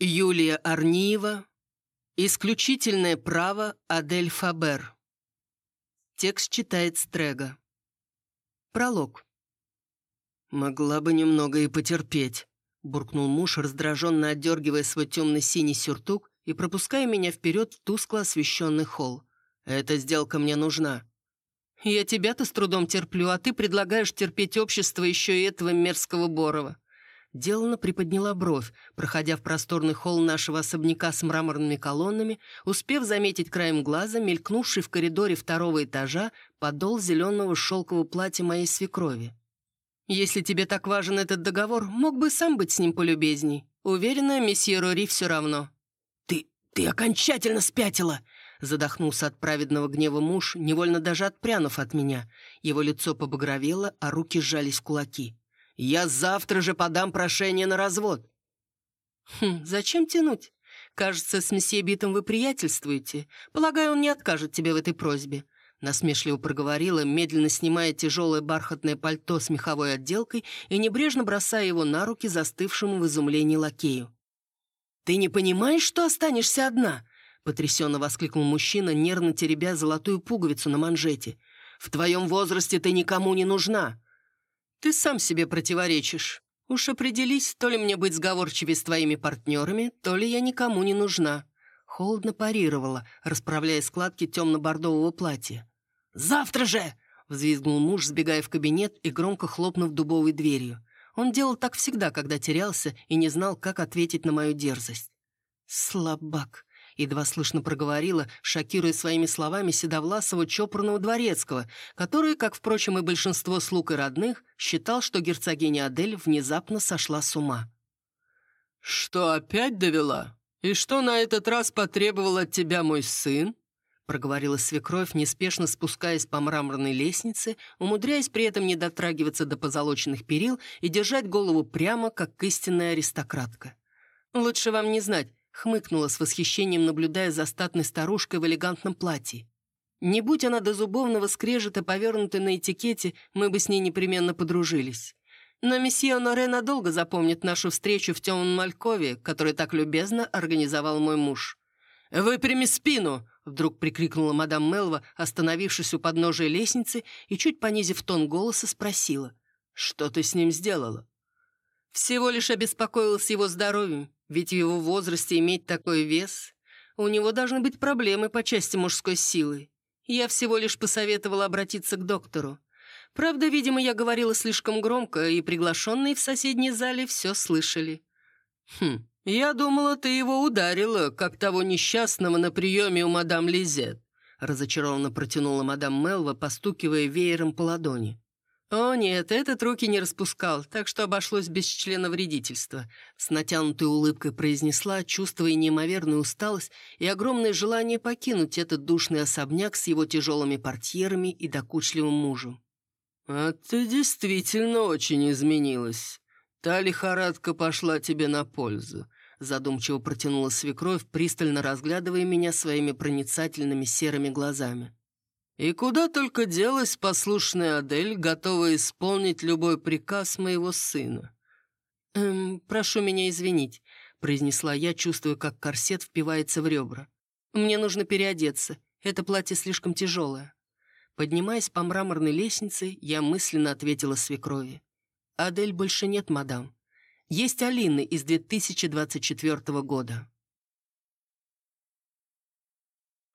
Юлия Арниева. Исключительное право Адель Фабер. Текст читает Стрега. Пролог. «Могла бы немного и потерпеть», — буркнул муж, раздраженно отдергивая свой темно-синий сюртук и пропуская меня вперед в тускло освещенный холл. «Эта сделка мне нужна». «Я тебя-то с трудом терплю, а ты предлагаешь терпеть общество еще и этого мерзкого Борова». Делана приподняла бровь, проходя в просторный холл нашего особняка с мраморными колоннами, успев заметить краем глаза мелькнувший в коридоре второго этажа подол зеленого шелкового платья моей свекрови. «Если тебе так важен этот договор, мог бы сам быть с ним полюбезней. Уверена, месье Рори все равно». «Ты... ты окончательно спятила!» Задохнулся от праведного гнева муж, невольно даже отпрянув от меня. Его лицо побагровело, а руки сжались в кулаки. Я завтра же подам прошение на развод». «Хм, зачем тянуть? Кажется, с месье Битом вы приятельствуете. Полагаю, он не откажет тебе в этой просьбе». Насмешливо проговорила, медленно снимая тяжелое бархатное пальто с меховой отделкой и небрежно бросая его на руки застывшему в изумлении лакею. «Ты не понимаешь, что останешься одна?» потрясенно воскликнул мужчина, нервно теребя золотую пуговицу на манжете. «В твоем возрасте ты никому не нужна. «Ты сам себе противоречишь. Уж определись, то ли мне быть сговорчивее с твоими партнерами, то ли я никому не нужна». Холодно парировала, расправляя складки темно-бордового платья. «Завтра же!» — взвизгнул муж, сбегая в кабинет и громко хлопнув дубовой дверью. Он делал так всегда, когда терялся и не знал, как ответить на мою дерзость. «Слабак!» Едва слышно проговорила, шокируя своими словами седовласого чопорного дворецкого, который, как, впрочем, и большинство слуг и родных, считал, что герцогиня Адель внезапно сошла с ума. «Что опять довела? И что на этот раз потребовал от тебя мой сын?» проговорила свекровь, неспешно спускаясь по мраморной лестнице, умудряясь при этом не дотрагиваться до позолоченных перил и держать голову прямо, как истинная аристократка. «Лучше вам не знать, Хмыкнула с восхищением, наблюдая за статной старушкой в элегантном платье. Не будь она до зубовного скрежета, повернутой на этикете, мы бы с ней непременно подружились. Но месье Оноре надолго запомнит нашу встречу в темном Малькове, который так любезно организовал мой муж. «Выпрями спину!» — вдруг прикрикнула мадам Мелва, остановившись у подножия лестницы и, чуть понизив тон голоса, спросила. «Что ты с ним сделала?» «Всего лишь обеспокоилась его здоровьем. Ведь в его возрасте иметь такой вес... У него должны быть проблемы по части мужской силы. Я всего лишь посоветовала обратиться к доктору. Правда, видимо, я говорила слишком громко, и приглашенные в соседней зале все слышали. «Хм, я думала, ты его ударила, как того несчастного на приеме у мадам Лизет», разочарованно протянула мадам Мелва, постукивая веером по ладони. «О нет, этот руки не распускал, так что обошлось без члена вредительства», с натянутой улыбкой произнесла, чувствуя неимоверную усталость и огромное желание покинуть этот душный особняк с его тяжелыми портьерами и докучливым мужем. «А ты действительно очень изменилась. Та лихорадка пошла тебе на пользу», задумчиво протянула свекровь, пристально разглядывая меня своими проницательными серыми глазами. И куда только делась послушная Адель, готовая исполнить любой приказ моего сына. «Эм, прошу меня извинить», — произнесла я, чувствуя, как корсет впивается в ребра. «Мне нужно переодеться. Это платье слишком тяжелое». Поднимаясь по мраморной лестнице, я мысленно ответила свекрови. «Адель больше нет, мадам. Есть Алины из 2024 года».